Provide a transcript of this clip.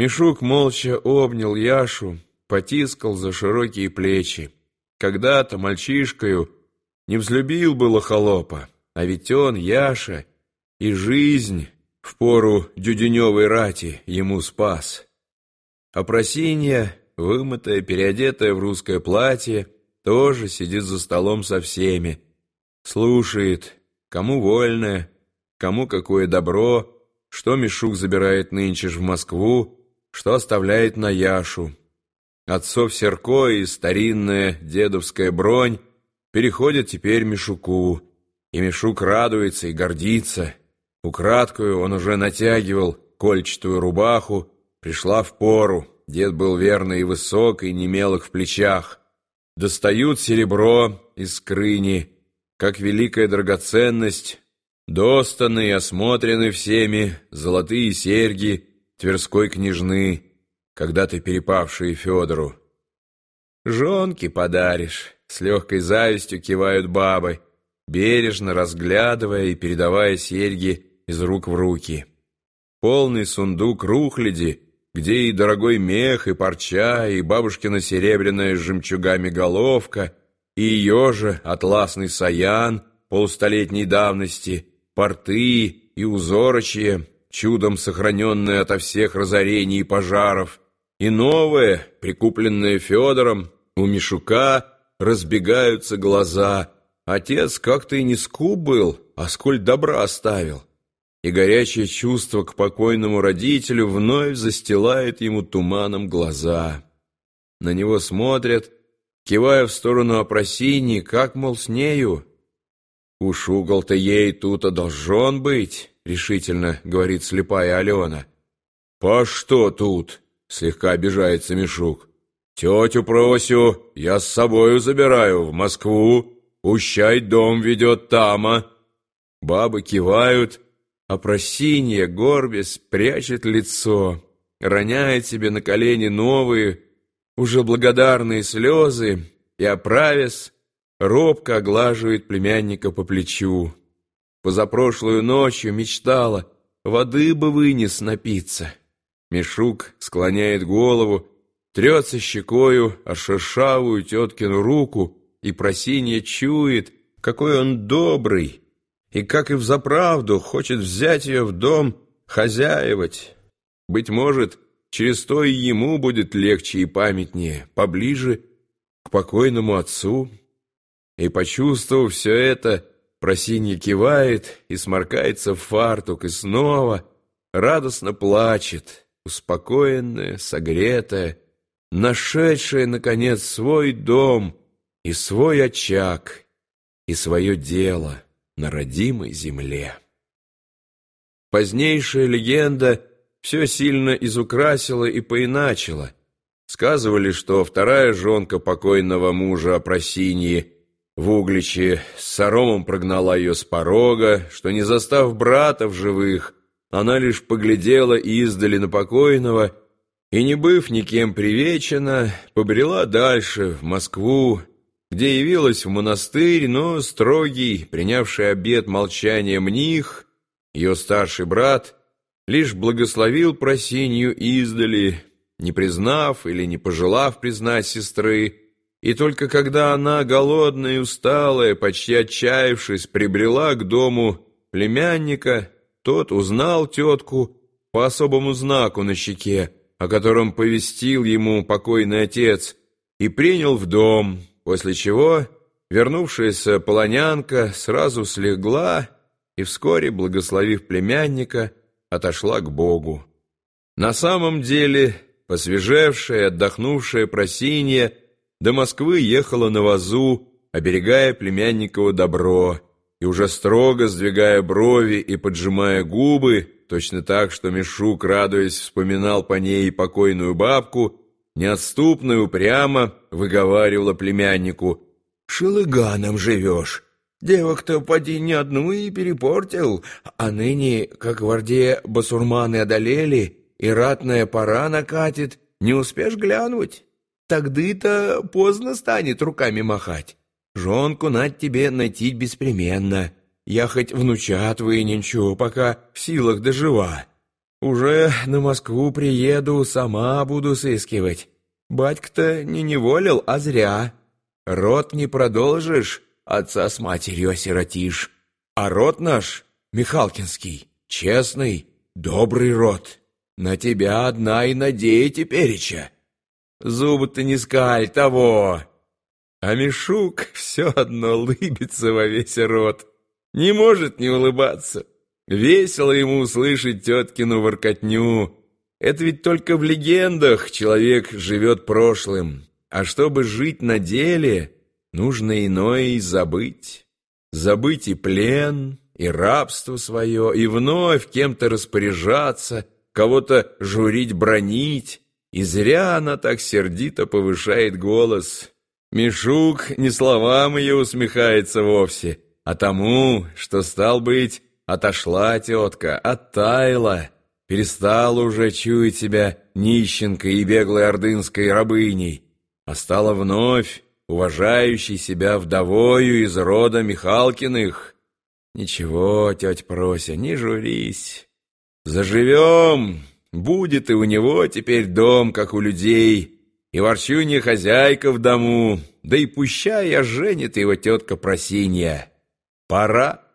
Мишук молча обнял Яшу, потискал за широкие плечи. Когда-то мальчишкою не взлюбил было холопа, а ведь он, Яша, и жизнь в пору дюденевой рати ему спас. А Просинья, вымытая, переодетая в русское платье, тоже сидит за столом со всеми, слушает, кому вольное, кому какое добро, что Мишук забирает нынче ж в Москву, что оставляет на Яшу. Отцов Серко и старинная дедовская бронь переходят теперь Мишуку, и Мишук радуется и гордится. Украдкую он уже натягивал кольчатую рубаху, пришла в пору, дед был верный и высок, и немелых в плечах. Достают серебро из скрыни, как великая драгоценность, достаны и осмотрены всеми золотые серьги Тверской княжны, когда-то перепавшие Федору. «Жонки подаришь», — с легкой завистью кивают бабы, бережно разглядывая и передавая серьги из рук в руки. Полный сундук рухляди, где и дорогой мех, и парча, и бабушкина серебряная с жемчугами головка, и ее же атласный саян полустолетней давности, порты и узорочье, чудом сохраненное ото всех разорений и пожаров, и новое, прикупленное Федором, у Мишука разбегаются глаза. Отец как-то и не скуп был, а сколь добра оставил. И горячее чувство к покойному родителю вновь застилает ему туманом глаза. На него смотрят, кивая в сторону опросини, как, мол, с нею. Уж угол-то ей тут должен быть, решительно говорит слепая Алена. «По что тут?» — слегка обижается Мишук. «Тетю Просю я с собою забираю в Москву, пущай дом ведет тама». Бабы кивают, а Просинья, горбясь, прячет лицо, роняет себе на колени новые, уже благодарные слезы и, оправясь, робко оглаживает племянника по плечу. Позапрошлую ночью мечтала, воды бы вынес напиться. Мишук склоняет голову, трется щекою о шершавую теткину руку, и просинья чует, какой он добрый, и как и взаправду хочет взять ее в дом хозяевать. Быть может, через то и ему будет легче и памятнее, поближе к покойному отцу. И, почувствовав все это, Просинья кивает и сморкается в фартук, и снова радостно плачет, успокоенная, согретая, нашедшая, наконец, свой дом и свой очаг, и свое дело на родимой земле. Позднейшая легенда все сильно изукрасила и поиначила. Сказывали, что вторая жонка покойного мужа Просиньи в Угличе с соромом прогнала ее с порога, что, не застав брата в живых, она лишь поглядела издали на покойного и, не быв никем привечена, побрела дальше, в Москву, где явилась в монастырь, но строгий, принявший обет молчания мних, ее старший брат, лишь благословил Просинью издали, не признав или не пожелав признать сестры, и только когда она, голодная и усталая, почти отчаявшись, прибрела к дому племянника, тот узнал тетку по особому знаку на щеке, о котором повестил ему покойный отец, и принял в дом, после чего вернувшаяся полонянка сразу слегла и вскоре, благословив племянника, отошла к Богу. На самом деле, посвежевшая, отдохнувшая Просинья до Москвы ехала на вазу, оберегая племянниково добро, и уже строго сдвигая брови и поджимая губы, точно так, что Мишук, радуясь, вспоминал по ней покойную бабку, неотступно и упрямо выговаривала племяннику «Шелыганом живешь». Девок-то поди не одну и перепортил, а ныне, как в Орде басурманы одолели, и ратная пора накатит, не успеешь глянуть. Тогда-то поздно станет руками махать. Жонку над тебе найти беспременно. Я хоть внучат выненчу, пока в силах дожива. Уже на Москву приеду, сама буду сыскивать. Батька-то не неволил, а зря. Род не продолжишь, отца с матерью осиротишь. А род наш, Михалкинский, честный, добрый род. На тебя одна и надея тепереча. Зубы-то не скаль того. А Мишук все одно улыбится во весь рот. Не может не улыбаться. Весело ему услышать теткину воркотню. Это ведь только в легендах человек живет прошлым. А чтобы жить на деле, нужно иное и забыть. Забыть и плен, и рабство свое, и вновь кем-то распоряжаться, кого-то журить, бронить. И зря она так сердито повышает голос. Мишук не словам ее усмехается вовсе, а тому, что, стал быть, отошла тетка, оттаяла, перестала уже чуять себя нищенкой и беглой ордынской рабыней, а стала вновь уважающей себя вдовою из рода Михалкиных. Ничего, тетя Прося, не журись. Заживем, будет и у него теперь дом, как у людей, и ворчунья хозяйка в дому, да и пущай я женит его тетка Просинья. Пора.